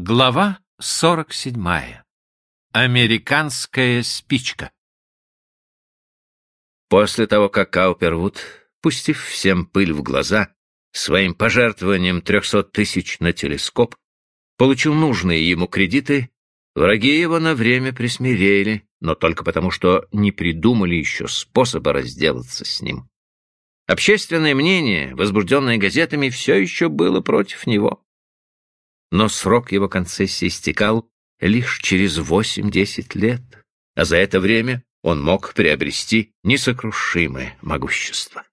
Глава 47. Американская спичка. После того, как Каупервуд, пустив всем пыль в глаза, своим пожертвованием 300 тысяч на телескоп, получил нужные ему кредиты, враги его на время присмирели, но только потому, что не придумали еще способа разделаться с ним. Общественное мнение, возбужденное газетами, все еще было против него но срок его концессии истекал лишь через восемь-десять лет, а за это время он мог приобрести несокрушимое могущество.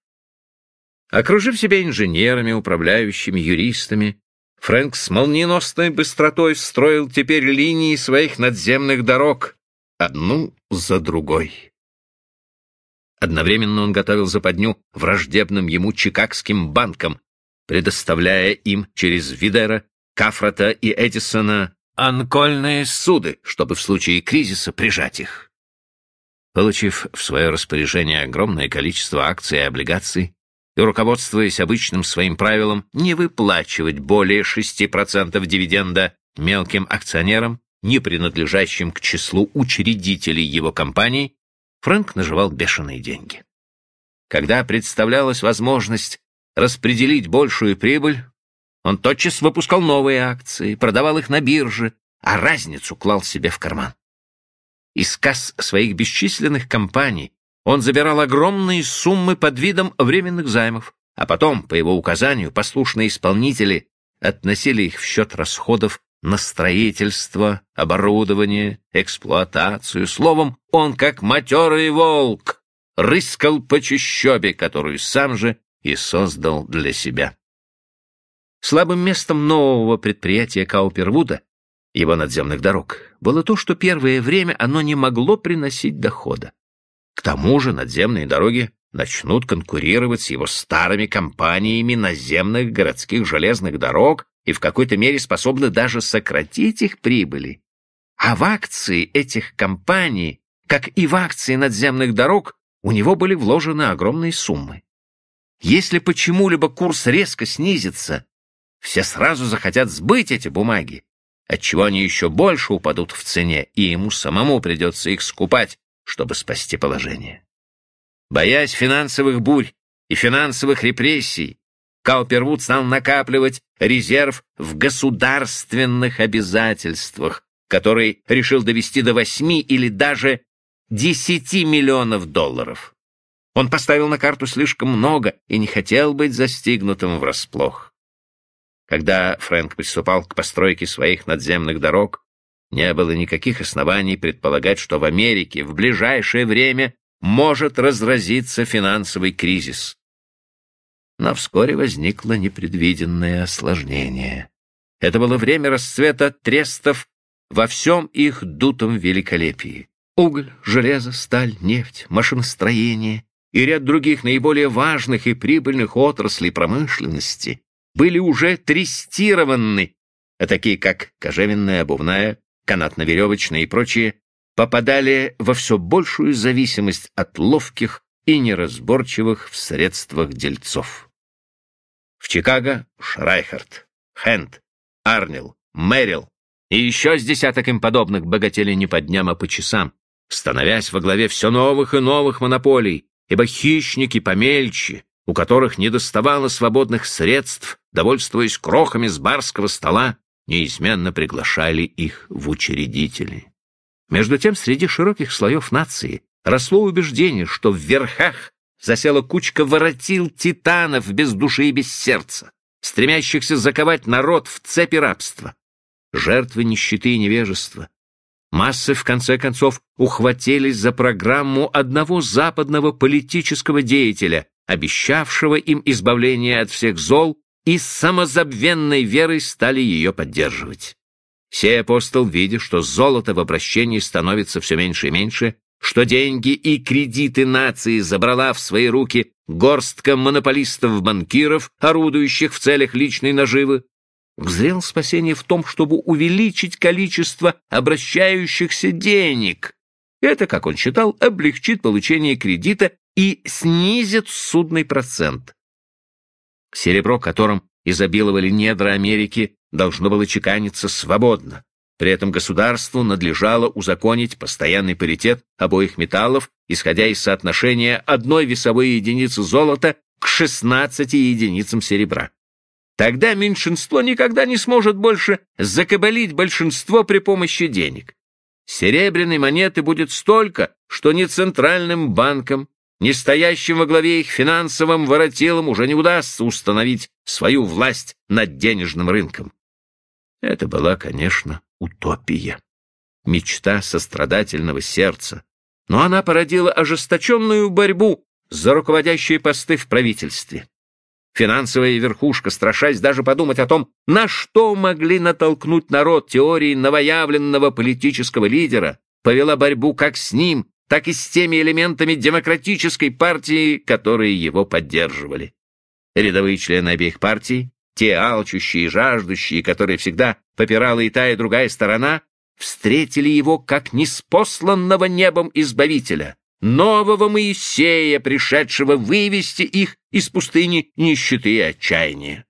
Окружив себя инженерами, управляющими, юристами, Фрэнк с молниеносной быстротой встроил теперь линии своих надземных дорог, одну за другой. Одновременно он готовил западню враждебным ему чикагским банкам, предоставляя им через Видера Кафрата и Эдисона анкольные суды, чтобы в случае кризиса прижать их. Получив в свое распоряжение огромное количество акций и облигаций, и руководствуясь обычным своим правилом не выплачивать более 6% дивиденда мелким акционерам, не принадлежащим к числу учредителей его компаний, Фрэнк наживал бешеные деньги. Когда представлялась возможность распределить большую прибыль, он тотчас выпускал новые акции, продавал их на бирже, а разницу клал себе в карман. Из касс своих бесчисленных компаний он забирал огромные суммы под видом временных займов, а потом, по его указанию, послушные исполнители относили их в счет расходов на строительство, оборудование, эксплуатацию. Словом, он, как матерый волк, рыскал по чащобе, которую сам же и создал для себя. Слабым местом нового предприятия Каупервуда, его надземных дорог, было то, что первое время оно не могло приносить дохода. К тому же надземные дороги начнут конкурировать с его старыми компаниями наземных городских железных дорог и в какой-то мере способны даже сократить их прибыли. А в акции этих компаний, как и в акции надземных дорог, у него были вложены огромные суммы. Если почему-либо курс резко снизится, все сразу захотят сбыть эти бумаги, отчего они еще больше упадут в цене, и ему самому придется их скупать, чтобы спасти положение. Боясь финансовых бурь и финансовых репрессий, Каупервуд стал накапливать резерв в государственных обязательствах, который решил довести до восьми или даже десяти миллионов долларов. Он поставил на карту слишком много и не хотел быть застигнутым врасплох. Когда Фрэнк приступал к постройке своих надземных дорог, не было никаких оснований предполагать, что в Америке в ближайшее время может разразиться финансовый кризис. Но вскоре возникло непредвиденное осложнение. Это было время расцвета трестов во всем их дутом великолепии. Уголь, железо, сталь, нефть, машиностроение и ряд других наиболее важных и прибыльных отраслей промышленности были уже трестированы, а такие как кожевенная, обувная, канатно-веревочная и прочие, попадали во все большую зависимость от ловких и неразборчивых в средствах дельцов. В Чикаго Шрайхард, Хенд, Арнил, Мэрил и еще с десяток им подобных богатели не по дням, а по часам, становясь во главе все новых и новых монополий, ибо хищники помельче, у которых не доставало свободных средств, довольствуясь крохами с барского стола, неизменно приглашали их в учредители. Между тем, среди широких слоев нации росло убеждение, что в верхах засела кучка воротил титанов без души и без сердца, стремящихся заковать народ в цепи рабства. Жертвы нищеты и невежества. Массы, в конце концов, ухватились за программу одного западного политического деятеля, обещавшего им избавление от всех зол, и с самозабвенной верой стали ее поддерживать. Сей апостол, видя, что золото в обращении становится все меньше и меньше, что деньги и кредиты нации забрала в свои руки горстка монополистов-банкиров, орудующих в целях личной наживы, узрел спасение в том, чтобы увеличить количество обращающихся денег. Это, как он считал, облегчит получение кредита и снизит судный процент. Серебро, которым изобиловали недра Америки, должно было чеканиться свободно. При этом государству надлежало узаконить постоянный паритет обоих металлов, исходя из соотношения одной весовой единицы золота к 16 единицам серебра. Тогда меньшинство никогда не сможет больше закабалить большинство при помощи денег. Серебряной монеты будет столько, что ни центральным банкам, стоящим во главе их финансовым воротилам уже не удастся установить свою власть над денежным рынком. Это была, конечно, утопия, мечта сострадательного сердца, но она породила ожесточенную борьбу за руководящие посты в правительстве. Финансовая верхушка, страшась даже подумать о том, на что могли натолкнуть народ теории новоявленного политического лидера, повела борьбу как с ним, так и с теми элементами демократической партии, которые его поддерживали. Рядовые члены обеих партий, те алчущие и жаждущие, которые всегда попирала и та, и другая сторона, встретили его как неспосланного небом избавителя, нового Моисея, пришедшего вывести их из пустыни нищеты и отчаяния.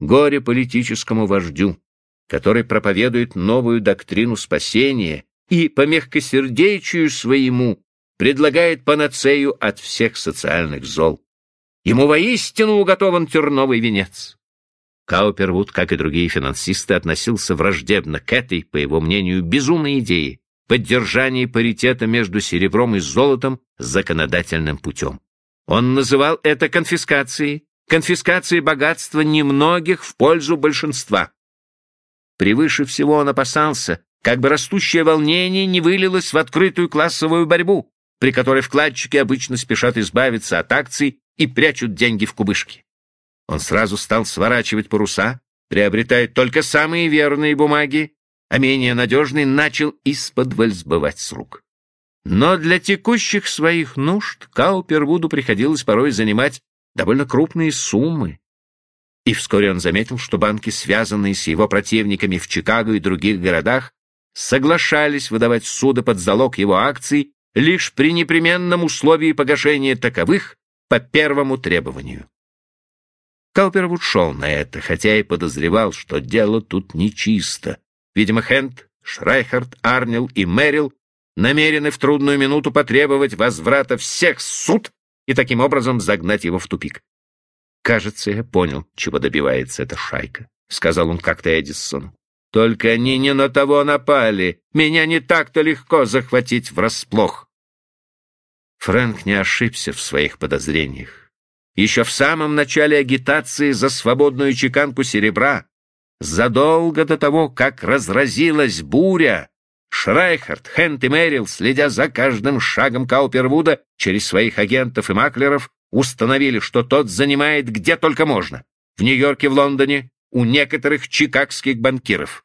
Горе политическому вождю, который проповедует новую доктрину спасения и по мягкосердечию своему предлагает панацею от всех социальных зол. Ему воистину уготован терновый венец. Каупервуд, как и другие финансисты, относился враждебно к этой, по его мнению, безумной идее поддержания паритета между серебром и золотом законодательным путем. Он называл это конфискацией, конфискацией богатства немногих в пользу большинства. Превыше всего он опасался, как бы растущее волнение не вылилось в открытую классовую борьбу, при которой вкладчики обычно спешат избавиться от акций и прячут деньги в кубышки. Он сразу стал сворачивать паруса, приобретая только самые верные бумаги, а менее надежный начал из-под сбывать с рук. Но для текущих своих нужд Каупервуду приходилось порой занимать довольно крупные суммы. И вскоре он заметил, что банки, связанные с его противниками в Чикаго и других городах, соглашались выдавать суды под залог его акций лишь при непременном условии погашения таковых по первому требованию. Каупервуд шел на это, хотя и подозревал, что дело тут нечисто. Видимо, Хенд, Шрайхард, Арнил и Мэрил намерены в трудную минуту потребовать возврата всех суд и таким образом загнать его в тупик. «Кажется, я понял, чего добивается эта шайка», — сказал он как-то Эдисону. «Только они не на того напали. Меня не так-то легко захватить врасплох». Фрэнк не ошибся в своих подозрениях. Еще в самом начале агитации за свободную чеканку серебра, задолго до того, как разразилась буря, Шрайхард, Хент и Мэрил, следя за каждым шагом Каупервуда через своих агентов и маклеров, установили, что тот занимает где только можно. В Нью-Йорке, в Лондоне, у некоторых чикагских банкиров.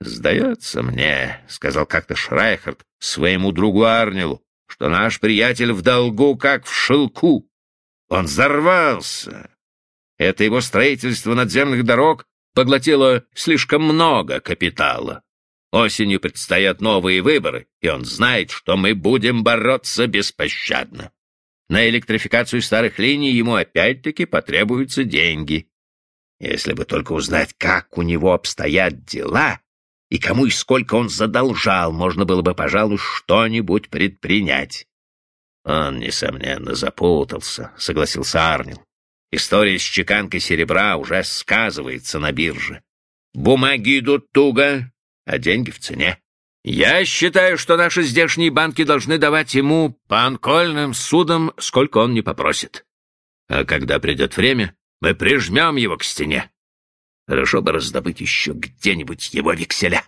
«Сдается мне», — сказал как-то Шрайхард своему другу Арнилу, «что наш приятель в долгу, как в шелку. Он взорвался. Это его строительство надземных дорог поглотило слишком много капитала. Осенью предстоят новые выборы, и он знает, что мы будем бороться беспощадно. На электрификацию старых линий ему опять-таки потребуются деньги. Если бы только узнать, как у него обстоят дела и кому и сколько он задолжал, можно было бы, пожалуй, что-нибудь предпринять. Он, несомненно, запутался, согласился Арнил. История с чеканкой серебра уже сказывается на бирже. Бумаги идут туго, а деньги в цене. Я считаю, что наши здешние банки должны давать ему по анкольным судам, сколько он не попросит. А когда придет время, мы прижмем его к стене. Хорошо бы раздобыть еще где-нибудь его векселя.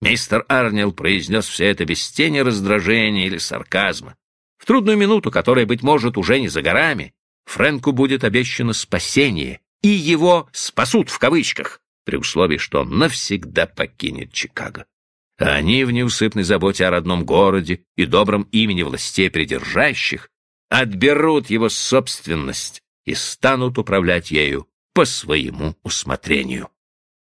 Мистер Арнил произнес все это без тени раздражения или сарказма. В трудную минуту, которая, быть может, уже не за горами, Фрэнку будет обещано спасение, и его «спасут» в кавычках, при условии, что он навсегда покинет Чикаго. А они в неусыпной заботе о родном городе и добром имени властей придержащих отберут его собственность и станут управлять ею по своему усмотрению.